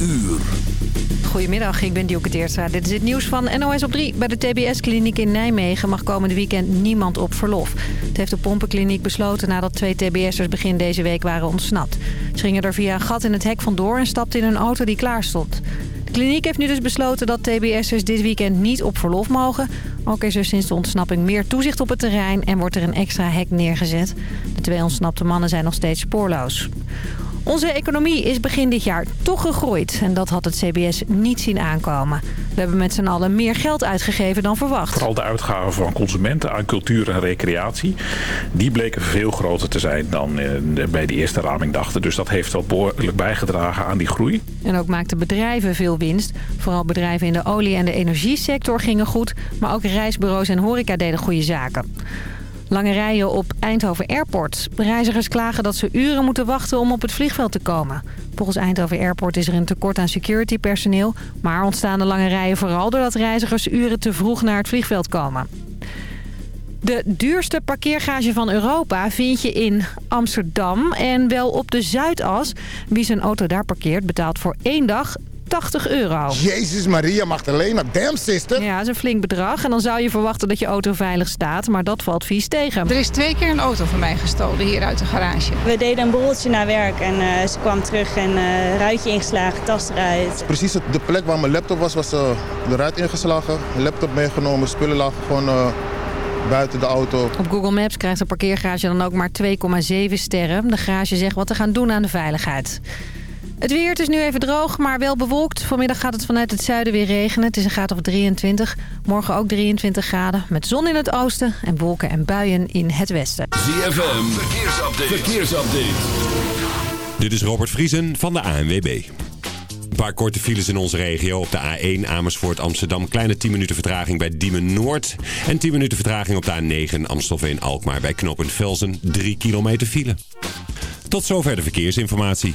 uur. Goedemiddag, ik ben Dielke Teertstra. Dit is het nieuws van NOS op 3. Bij de TBS-kliniek in Nijmegen mag komende weekend niemand op verlof. Het heeft de pompenkliniek besloten nadat twee TBS'ers begin deze week waren ontsnapt. Ze gingen er via een gat in het hek vandoor en stapten in een auto die klaar stond. De kliniek heeft nu dus besloten dat TBS'ers dit weekend niet op verlof mogen. Ook is er sinds de ontsnapping meer toezicht op het terrein en wordt er een extra hek neergezet. De twee ontsnapte mannen zijn nog steeds spoorloos. Onze economie is begin dit jaar toch gegroeid. En dat had het CBS niet zien aankomen. We hebben met z'n allen meer geld uitgegeven dan verwacht. Vooral de uitgaven van consumenten aan cultuur en recreatie... die bleken veel groter te zijn dan eh, bij de eerste raming dachten. Dus dat heeft wel behoorlijk bijgedragen aan die groei. En ook maakten bedrijven veel winst. Vooral bedrijven in de olie- en de energiesector gingen goed. Maar ook reisbureaus en horeca deden goede zaken. Lange rijen op Eindhoven Airport. Reizigers klagen dat ze uren moeten wachten om op het vliegveld te komen. Volgens Eindhoven Airport is er een tekort aan security personeel. Maar ontstaan de lange rijen vooral doordat reizigers uren te vroeg naar het vliegveld komen. De duurste parkeergarage van Europa vind je in Amsterdam en wel op de Zuidas. Wie zijn auto daar parkeert betaalt voor één dag 80 euro. Jezus Maria Magdalena, damn sister. Ja, dat is een flink bedrag. En dan zou je verwachten dat je auto veilig staat, maar dat valt vies tegen. Er is twee keer een auto van mij gestolen hier uit de garage. We deden een borreltje naar werk en uh, ze kwam terug en uh, ruitje ingeslagen, tas eruit. Precies de plek waar mijn laptop was, was uh, de ruit ingeslagen. Laptop meegenomen, spullen lagen gewoon buiten de auto. Op Google Maps krijgt de parkeergarage dan ook maar 2,7 sterren. De garage zegt wat te gaan doen aan de veiligheid. Het weer, het is nu even droog, maar wel bewolkt. Vanmiddag gaat het vanuit het zuiden weer regenen. Het is een graad of 23. Morgen ook 23 graden. Met zon in het oosten en wolken en buien in het westen. ZFM, verkeersupdate. verkeersupdate. Dit is Robert Vriesen van de ANWB. Een paar korte files in onze regio. Op de A1 Amersfoort Amsterdam. Kleine 10 minuten vertraging bij Diemen Noord. En 10 minuten vertraging op de A9 Amstelveen Alkmaar bij knooppunt Velsen. 3 kilometer file. Tot zover de verkeersinformatie.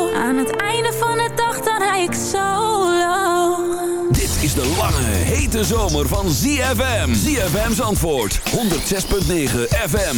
ik solo Dit is de lange, hete zomer van ZFM. ZFM's antwoord, 106.9 FM.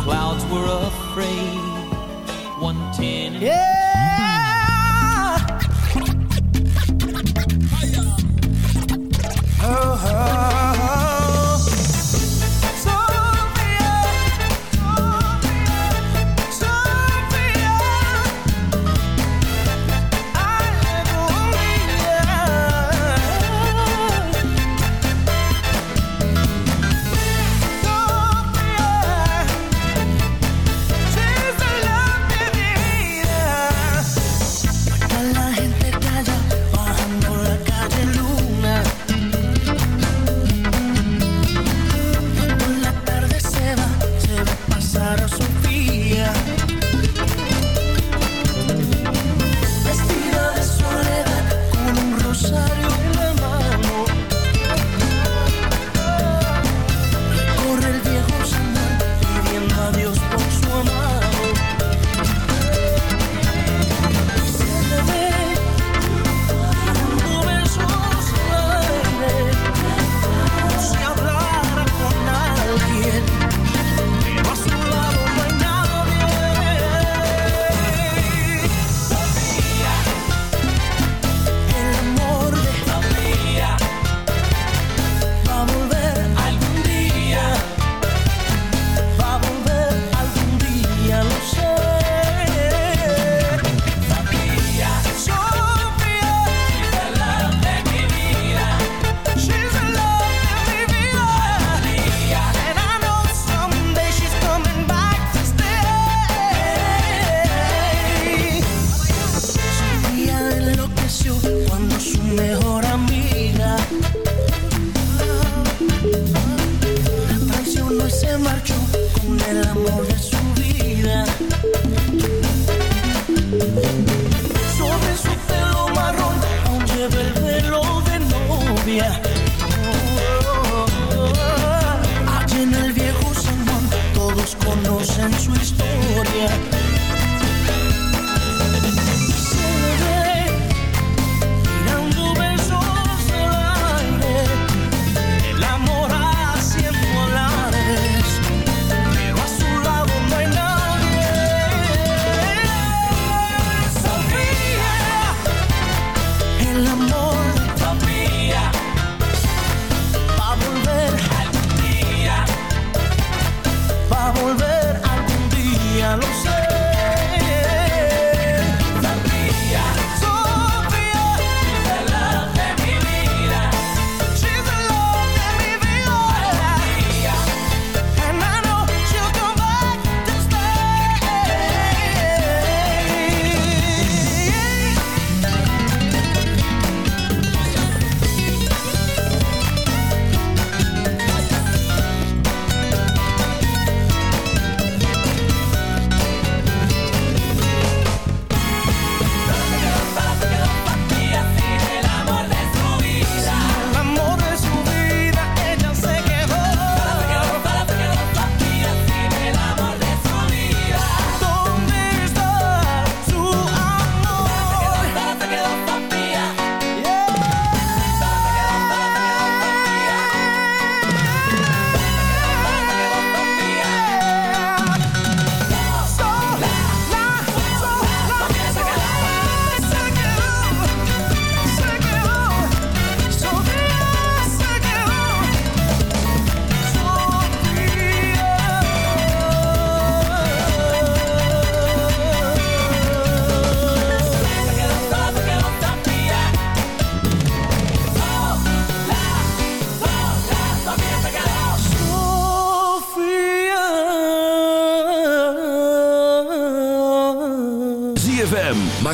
clouds were afraid. One ten. Yeah. Oh, oh.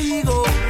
Go.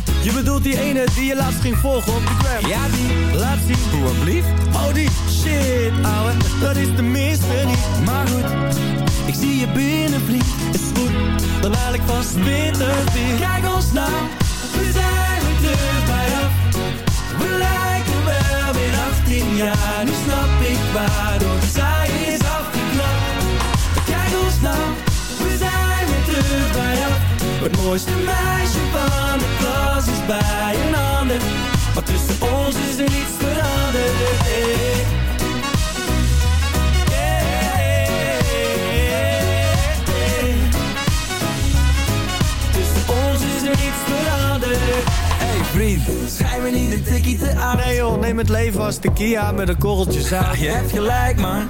Je bedoelt die ene die je laatst ging volgen op de gram? Ja die, laat zien, hoe blief Oh die, shit ouwe, dat is de minste niet. Maar goed, ik zie je binnen vriend Is goed, dan haal ik vast winter weer Kijk ons nou, we zijn weer terug bij af. We lijken wel weer 18 jaar. Nu snap ik waarom zij is afgeknapt. Kijk ons nou, we zijn weer terug bij af Het mooiste meisje van de klas is bij een ander. Maar tussen ons is er niets veranderd. Hey. Tussen ons is er niets veranderd. Hey vriend, schijn me niet een tikkie te aan Nee joh, neem het leven als de Kia met een korreltje zout Je hebt gelijk man,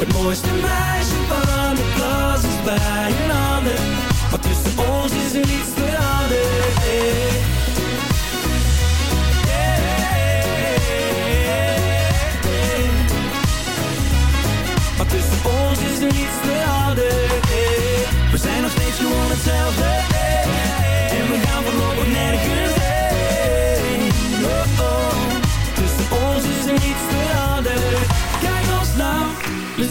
Het mooiste meisje van de klas is bij een ander Maar tussen ons is er niets veranderd hey. Maar tussen ons is er niets veranderd hey. We zijn nog steeds gewoon hetzelfde. En we gaan voorlopig nergens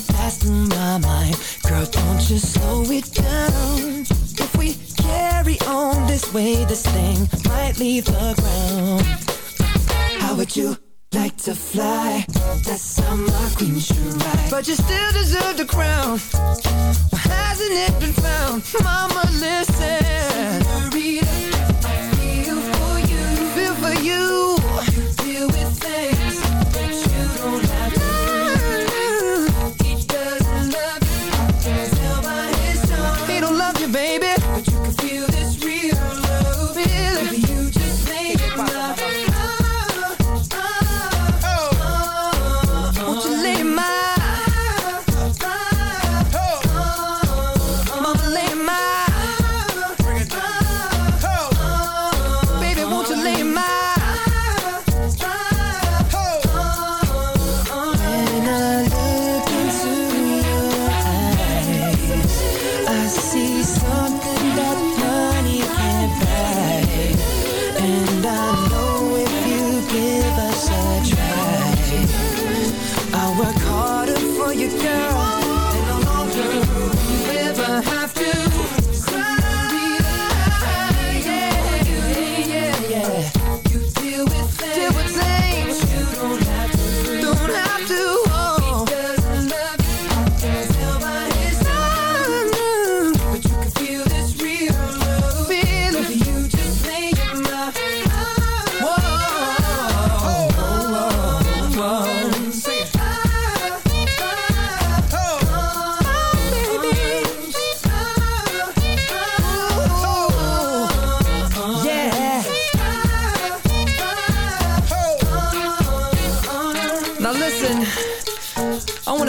fast in my mind. Girl, don't you slow it down. If we carry on this way This thing might leave the ground. How would you like to fly? That's how my queen should ride. But you still deserve the crown. Why hasn't it been found? Mama, listen. Senorita, I feel for you. Feel for you.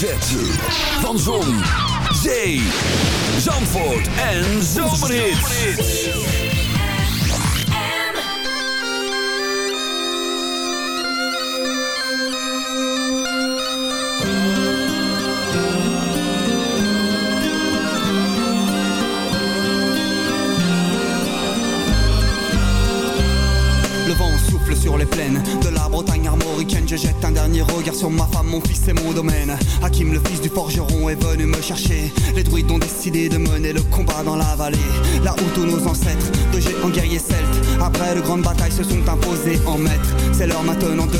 ZFM. Vallée. Là où tous nos ancêtres, de géants guerriers celtes, après de grandes batailles se sont imposés en maîtres. C'est l'heure maintenant de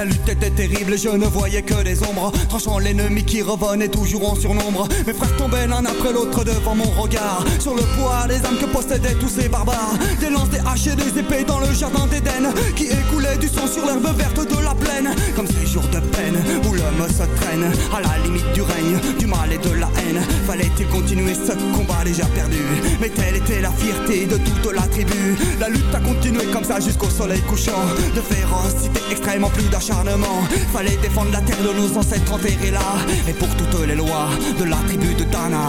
La lutte était terrible et je ne voyais que des ombres. Tranchant l'ennemi qui revenait toujours en surnombre. Mes frères tombaient l'un après l'autre devant mon regard. Sur le poids des âmes que possédaient tous ces barbares. Des lances, des haches et des épées dans le jardin d'Éden. Qui du sang sur l'herbe verte de la plaine. Comme ces jours de peine où l'homme se traîne. À la limite du règne, du mal et de la haine. Fallait-il continuer ce combat déjà perdu? Mais telle était la fierté de toute la tribu. La lutte a continué comme ça jusqu'au soleil couchant. De férocité extrêmement plus d'acharnement. Fallait défendre la terre de nos ancêtres enterrés là. Et pour toutes les lois de la tribu de Dana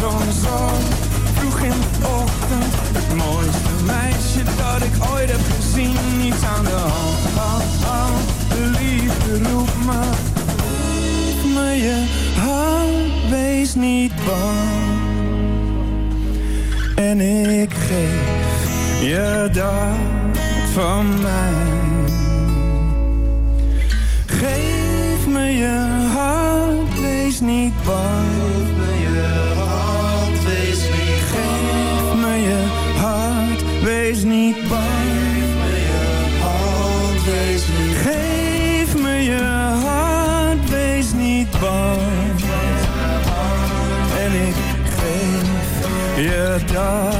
zon, zon. Vroeg in de ochtend. Het mooiste meisje dat ik ooit heb gezien. Niets aan de hand, hand, hand. De liefde roept me. Geef me je hand, wees niet bang. En ik geef je dat van mij. Geef me je hand, wees niet bang. Je